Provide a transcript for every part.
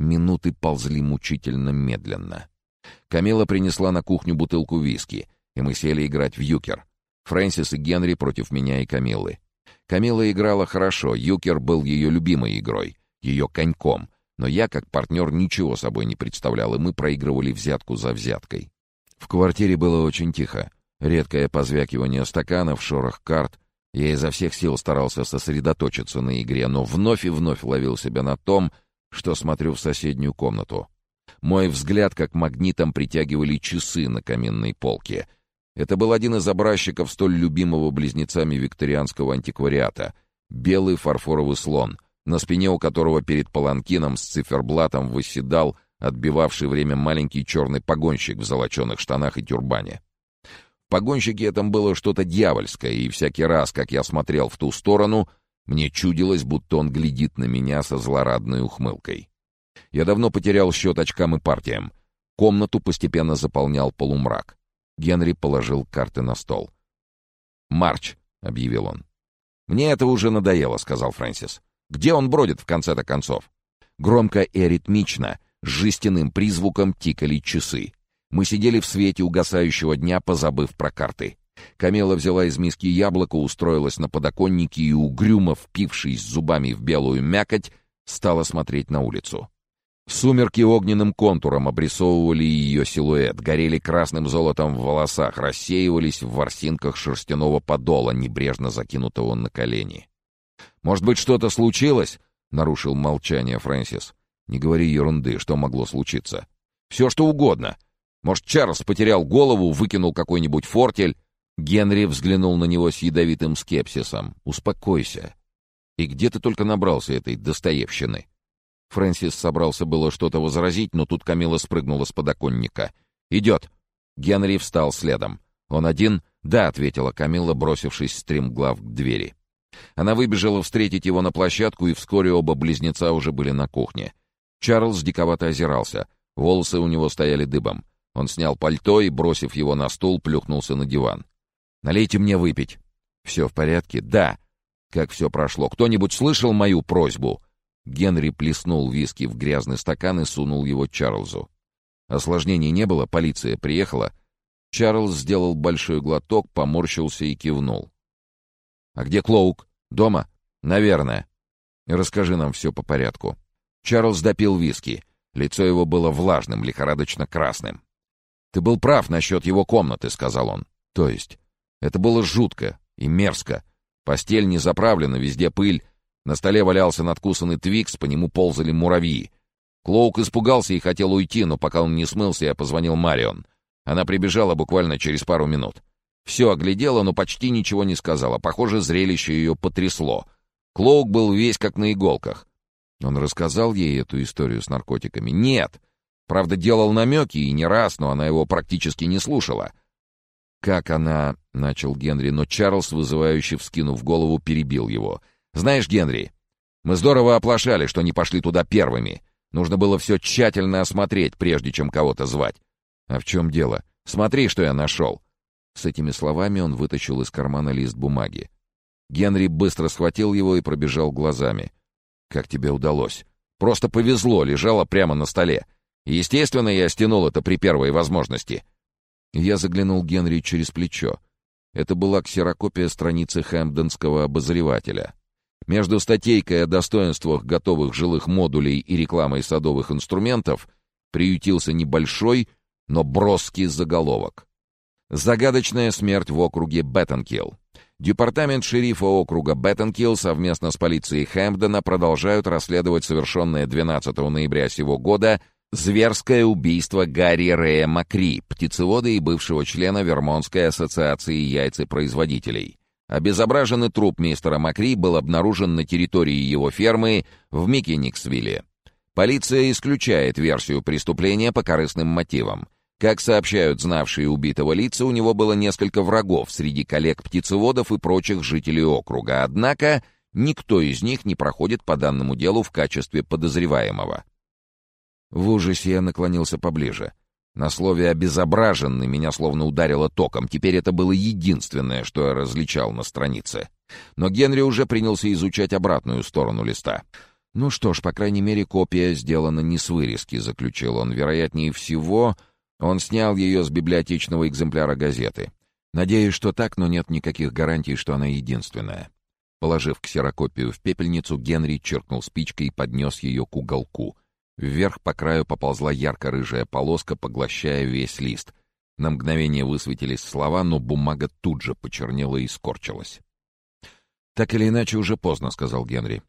Минуты ползли мучительно медленно. Камила принесла на кухню бутылку виски, и мы сели играть в юкер. Фрэнсис и Генри против меня и Камилы. Камила играла хорошо, юкер был ее любимой игрой, ее коньком, но я, как партнер, ничего собой не представлял, и мы проигрывали взятку за взяткой. В квартире было очень тихо. Редкое позвякивание стаканов, шорох карт. Я изо всех сил старался сосредоточиться на игре, но вновь и вновь ловил себя на том, что смотрю в соседнюю комнату. Мой взгляд как магнитом притягивали часы на каминной полке. Это был один из образчиков столь любимого близнецами викторианского антиквариата — белый фарфоровый слон, на спине у которого перед паланкином с циферблатом восседал отбивавший время маленький черный погонщик в золоченых штанах и тюрбане. В погонщике этом было что-то дьявольское, и всякий раз, как я смотрел в ту сторону, мне чудилось, будто он глядит на меня со злорадной ухмылкой. Я давно потерял счет очкам и партиям. Комнату постепенно заполнял полумрак. Генри положил карты на стол. «Марч», — объявил он. «Мне это уже надоело», — сказал Фрэнсис. «Где он бродит в конце-то концов?» Громко и аритмично, с жестяным призвуком тикали часы. Мы сидели в свете угасающего дня, позабыв про карты. Камела взяла из миски яблоко, устроилась на подоконнике и, угрюмо впившись зубами в белую мякоть, стала смотреть на улицу. Сумерки огненным контуром обрисовывали ее силуэт, горели красным золотом в волосах, рассеивались в ворсинках шерстяного подола, небрежно закинутого на колени. «Может быть, что-то случилось?» — нарушил молчание Фрэнсис. «Не говори ерунды, что могло случиться. Все, что угодно. Может, Чарльз потерял голову, выкинул какой-нибудь фортель?» Генри взглянул на него с ядовитым скепсисом. «Успокойся. И где ты только набрался этой достоевщины?» Фрэнсис собрался было что-то возразить, но тут Камила спрыгнула с подоконника. «Идет!» Генри встал следом. «Он один?» «Да», — ответила Камила, бросившись стремглав к двери. Она выбежала встретить его на площадку, и вскоре оба близнеца уже были на кухне. Чарльз диковато озирался. Волосы у него стояли дыбом. Он снял пальто и, бросив его на стул, плюхнулся на диван. «Налейте мне выпить». «Все в порядке?» «Да». «Как все прошло? Кто-нибудь слышал мою просьбу?» Генри плеснул виски в грязный стакан и сунул его Чарльзу. Осложнений не было, полиция приехала. Чарльз сделал большой глоток, поморщился и кивнул. «А где Клоук? Дома?» «Наверное». «Расскажи нам все по порядку». Чарльз допил виски. Лицо его было влажным, лихорадочно красным. «Ты был прав насчет его комнаты», — сказал он. «То есть?» «Это было жутко и мерзко. Постель не заправлена, везде пыль, на столе валялся надкусанный твикс, по нему ползали муравьи. Клоук испугался и хотел уйти, но пока он не смылся, я позвонил Марион. Она прибежала буквально через пару минут. Все оглядела, но почти ничего не сказала. Похоже, зрелище ее потрясло. Клоук был весь как на иголках. Он рассказал ей эту историю с наркотиками? Нет. Правда, делал намеки, и не раз, но она его практически не слушала. «Как она...» — начал Генри, но Чарльз, вызывающе вскинув голову, перебил его — знаешь, Генри, мы здорово оплошали, что не пошли туда первыми. Нужно было все тщательно осмотреть, прежде чем кого-то звать. А в чем дело? Смотри, что я нашел. С этими словами он вытащил из кармана лист бумаги. Генри быстро схватил его и пробежал глазами. «Как тебе удалось?» «Просто повезло, лежало прямо на столе. Естественно, я стянул это при первой возможности». Я заглянул Генри через плечо. Это была ксерокопия страницы хэмпдонского обозревателя. Между статейкой о достоинствах готовых жилых модулей и рекламой садовых инструментов приютился небольшой, но броский заголовок. Загадочная смерть в округе Беттенкилл. Департамент шерифа округа Беттенкилл совместно с полицией Хэмпдона продолжают расследовать совершенное 12 ноября сего года зверское убийство Гарри Рэя Макри, птицевода и бывшего члена Вермонтской ассоциации яйцепроизводителей. Обезображенный труп мистера Макри был обнаружен на территории его фермы в Микениксвилле. Полиция исключает версию преступления по корыстным мотивам. Как сообщают знавшие убитого лица, у него было несколько врагов среди коллег-птицеводов и прочих жителей округа, однако никто из них не проходит по данному делу в качестве подозреваемого. В ужасе я наклонился поближе. На слове «обезображенный» меня словно ударило током. Теперь это было единственное, что я различал на странице. Но Генри уже принялся изучать обратную сторону листа. «Ну что ж, по крайней мере, копия сделана не с вырезки», — заключил он. «Вероятнее всего, он снял ее с библиотечного экземпляра газеты. Надеюсь, что так, но нет никаких гарантий, что она единственная». Положив ксерокопию в пепельницу, Генри черкнул спичкой и поднес ее к уголку. Вверх по краю поползла ярко-рыжая полоска, поглощая весь лист. На мгновение высветились слова, но бумага тут же почернела и скорчилась. «Так или иначе, уже поздно», — сказал Генри.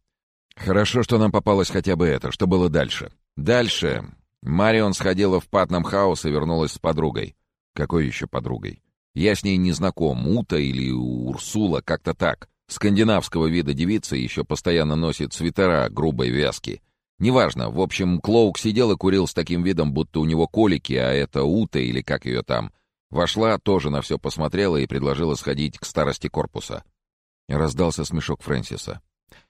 «Хорошо, что нам попалось хотя бы это. Что было дальше?» «Дальше. Марион сходила в Патнам Хаус и вернулась с подругой». «Какой еще подругой?» «Я с ней не знаком. Ута или Урсула, как-то так. Скандинавского вида девица еще постоянно носит свитера грубой вязки. Неважно, в общем, Клоук сидел и курил с таким видом, будто у него колики, а это Ута или как ее там. Вошла, тоже на все посмотрела и предложила сходить к старости корпуса. Раздался смешок Фрэнсиса.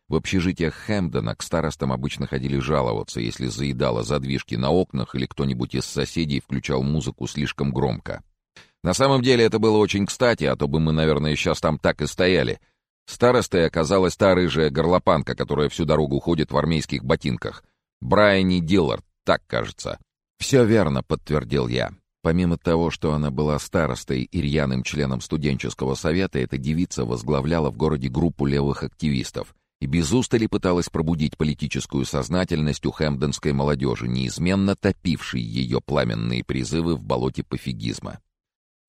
В общежитиях Хэмпдона к старостам обычно ходили жаловаться, если заедало задвижки на окнах или кто-нибудь из соседей включал музыку слишком громко. На самом деле это было очень кстати, а то бы мы, наверное, сейчас там так и стояли — Старостой оказалась та рыжая горлопанка, которая всю дорогу ходит в армейских ботинках. Брайани Диллард, так кажется. «Все верно», — подтвердил я. Помимо того, что она была старостой и рьяным членом студенческого совета, эта девица возглавляла в городе группу левых активистов и без устали пыталась пробудить политическую сознательность у хэмпдонской молодежи, неизменно топившей ее пламенные призывы в болоте пофигизма.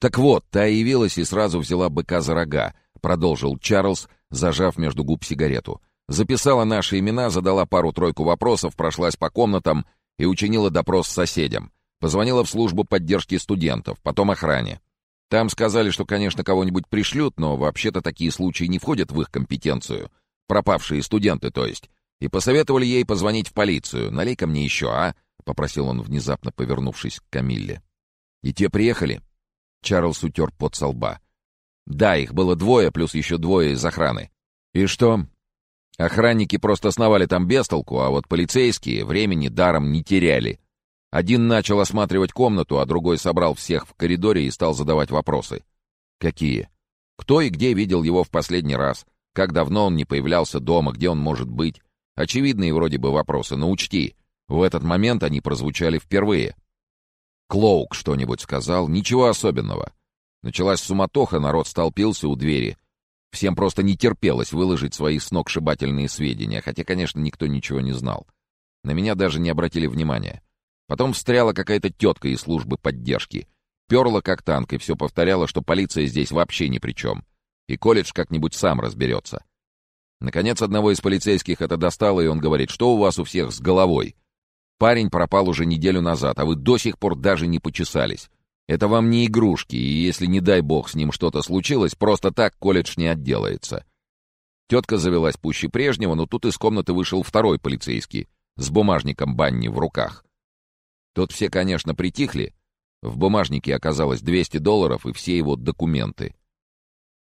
Так вот, та явилась и сразу взяла быка за рога, продолжил Чарльз, зажав между губ сигарету. Записала наши имена, задала пару-тройку вопросов, прошлась по комнатам и учинила допрос соседям. Позвонила в службу поддержки студентов, потом охране. Там сказали, что, конечно, кого-нибудь пришлют, но вообще-то такие случаи не входят в их компетенцию. Пропавшие студенты, то есть. И посоветовали ей позвонить в полицию. «Налей-ка мне еще, а?» — попросил он, внезапно повернувшись к Камилле. «И те приехали?» Чарльз утер под со лба. Да, их было двое, плюс еще двое из охраны. И что? Охранники просто сновали там без толку, а вот полицейские времени даром не теряли. Один начал осматривать комнату, а другой собрал всех в коридоре и стал задавать вопросы. Какие? Кто и где видел его в последний раз? Как давно он не появлялся дома, где он может быть? Очевидные вроде бы вопросы, но учти, в этот момент они прозвучали впервые. Клоук что-нибудь сказал, ничего особенного. Началась суматоха, народ столпился у двери. Всем просто не терпелось выложить свои сногсшибательные сведения, хотя, конечно, никто ничего не знал. На меня даже не обратили внимания. Потом встряла какая-то тетка из службы поддержки. Перла как танк и все повторяла, что полиция здесь вообще ни при чем. И колледж как-нибудь сам разберется. Наконец, одного из полицейских это достало, и он говорит, что у вас у всех с головой? Парень пропал уже неделю назад, а вы до сих пор даже не почесались. Это вам не игрушки, и если, не дай бог, с ним что-то случилось, просто так колледж не отделается. Тетка завелась пуще прежнего, но тут из комнаты вышел второй полицейский с бумажником Банни в руках. Тут все, конечно, притихли. В бумажнике оказалось 200 долларов и все его документы.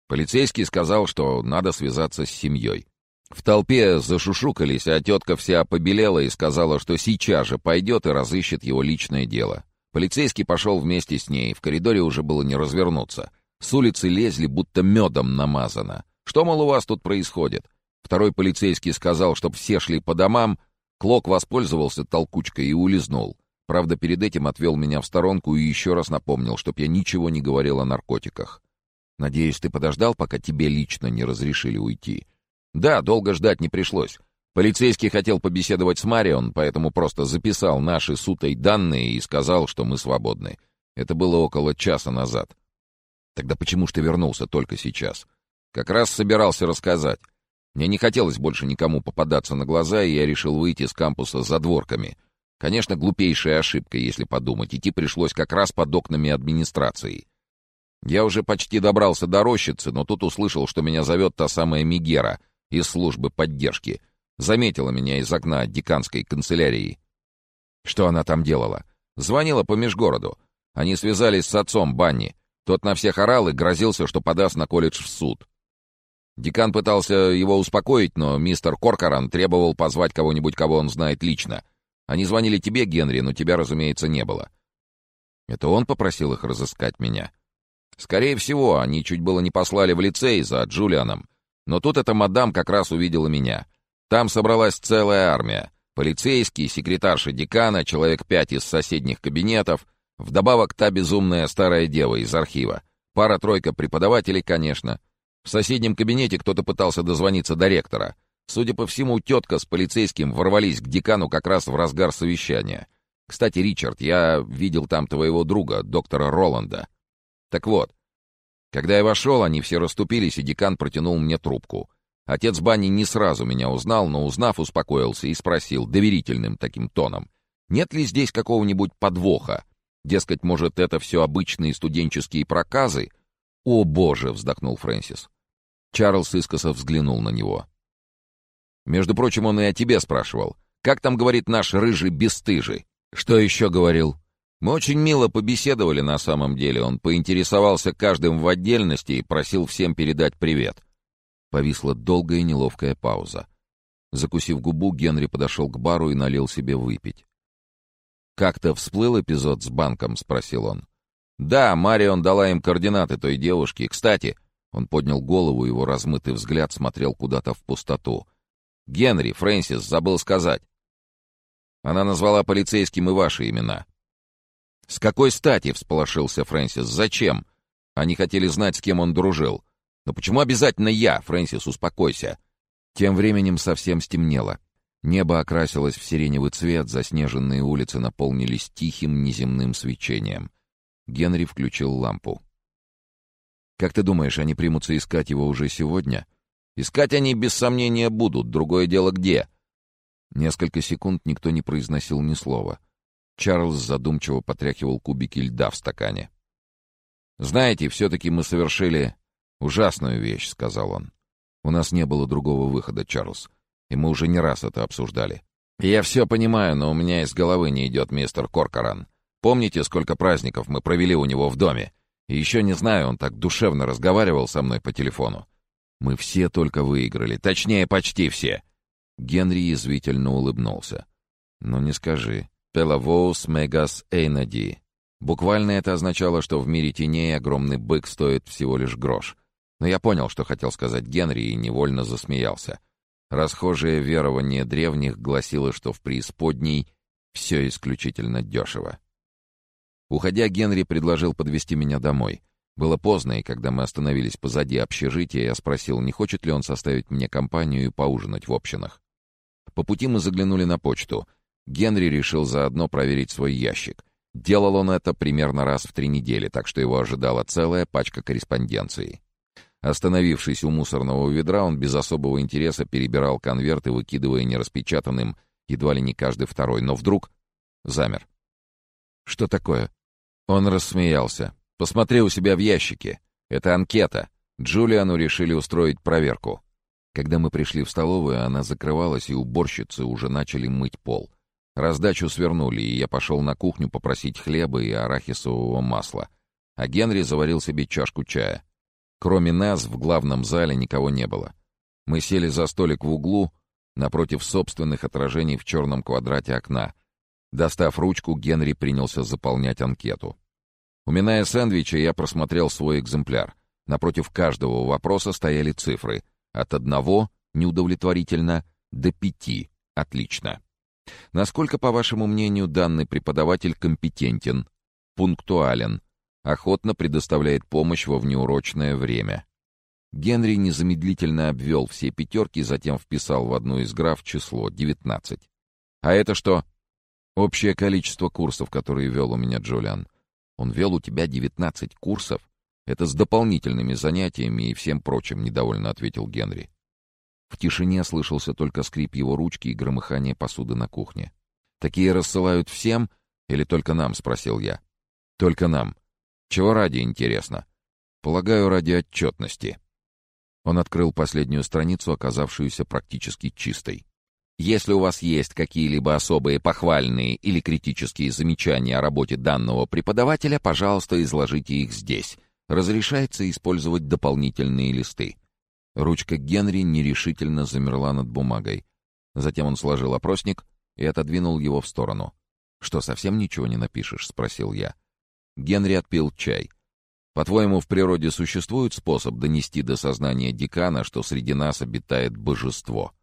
Полицейский сказал, что надо связаться с семьей. В толпе зашушукались, а тетка вся побелела и сказала, что сейчас же пойдет и разыщет его личное дело. Полицейский пошел вместе с ней, в коридоре уже было не развернуться. С улицы лезли, будто медом намазано. «Что, мол, у вас тут происходит?» Второй полицейский сказал, чтоб все шли по домам. Клок воспользовался толкучкой и улизнул. Правда, перед этим отвел меня в сторонку и еще раз напомнил, чтоб я ничего не говорил о наркотиках. «Надеюсь, ты подождал, пока тебе лично не разрешили уйти?» «Да, долго ждать не пришлось. Полицейский хотел побеседовать с Марион, поэтому просто записал наши с Утой данные и сказал, что мы свободны. Это было около часа назад. Тогда почему ж ты вернулся только сейчас? Как раз собирался рассказать. Мне не хотелось больше никому попадаться на глаза, и я решил выйти с кампуса за дворками. Конечно, глупейшая ошибка, если подумать. Идти пришлось как раз под окнами администрации. Я уже почти добрался до рощицы, но тут услышал, что меня зовет та самая Мигера из службы поддержки — Заметила меня из окна деканской канцелярии. Что она там делала? Звонила по межгороду. Они связались с отцом Банни. Тот на всех орал и грозился, что подаст на колледж в суд. Декан пытался его успокоить, но мистер Коркоран требовал позвать кого-нибудь, кого он знает лично. Они звонили тебе, Генри, но тебя, разумеется, не было. Это он попросил их разыскать меня? Скорее всего, они чуть было не послали в лицей за Джулианом. Но тут эта мадам как раз увидела меня. Там собралась целая армия. Полицейские, секретарша декана, человек пять из соседних кабинетов, вдобавок та безумная старая дева из архива. Пара-тройка преподавателей, конечно. В соседнем кабинете кто-то пытался дозвониться до ректора. Судя по всему, тетка с полицейским ворвались к декану как раз в разгар совещания. Кстати, Ричард, я видел там твоего друга, доктора Роланда. Так вот, когда я вошел, они все расступились, и декан протянул мне трубку. Отец Бани не сразу меня узнал, но узнав, успокоился и спросил доверительным таким тоном, нет ли здесь какого-нибудь подвоха? Дескать, может, это все обычные студенческие проказы? «О, боже!» — вздохнул Фрэнсис. Чарльз искоса взглянул на него. «Между прочим, он и о тебе спрашивал. Как там, говорит наш рыжий бесстыжий?» «Что еще говорил?» «Мы очень мило побеседовали на самом деле. Он поинтересовался каждым в отдельности и просил всем передать привет. Повисла долгая неловкая пауза. Закусив губу, Генри подошел к бару и налил себе выпить. «Как-то всплыл эпизод с банком?» — спросил он. «Да, Марион дала им координаты той девушки. Кстати...» Он поднял голову, его размытый взгляд смотрел куда-то в пустоту. «Генри, Фрэнсис, забыл сказать. Она назвала полицейским и ваши имена». «С какой стати?» — всполошился Фрэнсис. «Зачем?» Они хотели знать, с кем он дружил. «Но почему обязательно я, Фрэнсис, успокойся?» Тем временем совсем стемнело. Небо окрасилось в сиреневый цвет, заснеженные улицы наполнились тихим неземным свечением. Генри включил лампу. «Как ты думаешь, они примутся искать его уже сегодня?» «Искать они, без сомнения, будут. Другое дело где?» Несколько секунд никто не произносил ни слова. Чарльз задумчиво потряхивал кубики льда в стакане. «Знаете, все-таки мы совершили «Ужасную вещь», — сказал он. «У нас не было другого выхода, Чарльз, и мы уже не раз это обсуждали. Я все понимаю, но у меня из головы не идет мистер Коркоран. Помните, сколько праздников мы провели у него в доме? И еще не знаю, он так душевно разговаривал со мной по телефону. Мы все только выиграли, точнее, почти все». Генри язвительно улыбнулся. «Ну не скажи. Пелавоус мегас эйнади». Буквально это означало, что в мире теней огромный бык стоит всего лишь грош. Но я понял, что хотел сказать Генри, и невольно засмеялся. Расхожее верование древних гласило, что в преисподней все исключительно дешево. Уходя, Генри предложил подвести меня домой. Было поздно, и когда мы остановились позади общежития, я спросил, не хочет ли он составить мне компанию и поужинать в общинах. По пути мы заглянули на почту. Генри решил заодно проверить свой ящик. Делал он это примерно раз в три недели, так что его ожидала целая пачка корреспонденции. Остановившись у мусорного ведра, он без особого интереса перебирал конверты, выкидывая нераспечатанным едва ли не каждый второй, но вдруг замер. «Что такое?» Он рассмеялся. «Посмотри у себя в ящике. Это анкета. Джулиану решили устроить проверку». Когда мы пришли в столовую, она закрывалась, и уборщицы уже начали мыть пол. Раздачу свернули, и я пошел на кухню попросить хлеба и арахисового масла. А Генри заварил себе чашку чая. Кроме нас в главном зале никого не было. Мы сели за столик в углу, напротив собственных отражений в черном квадрате окна. Достав ручку, Генри принялся заполнять анкету. Уминая сэндвичи, я просмотрел свой экземпляр. Напротив каждого вопроса стояли цифры. От одного — неудовлетворительно, до пяти — отлично. Насколько, по вашему мнению, данный преподаватель компетентен, пунктуален, охотно предоставляет помощь во внеурочное время. Генри незамедлительно обвел все пятерки, затем вписал в одну из граф число 19. «А это что?» «Общее количество курсов, которые вел у меня Джулиан. Он вел у тебя 19 курсов? Это с дополнительными занятиями и всем прочим», — недовольно ответил Генри. В тишине слышался только скрип его ручки и громыхание посуды на кухне. «Такие рассылают всем или только нам?» — спросил я. «Только нам. Чего ради, интересно? Полагаю, ради отчетности. Он открыл последнюю страницу, оказавшуюся практически чистой. Если у вас есть какие-либо особые похвальные или критические замечания о работе данного преподавателя, пожалуйста, изложите их здесь. Разрешается использовать дополнительные листы. Ручка Генри нерешительно замерла над бумагой. Затем он сложил опросник и отодвинул его в сторону. «Что, совсем ничего не напишешь?» — спросил я. Генри отпил чай. «По-твоему, в природе существует способ донести до сознания декана, что среди нас обитает божество?»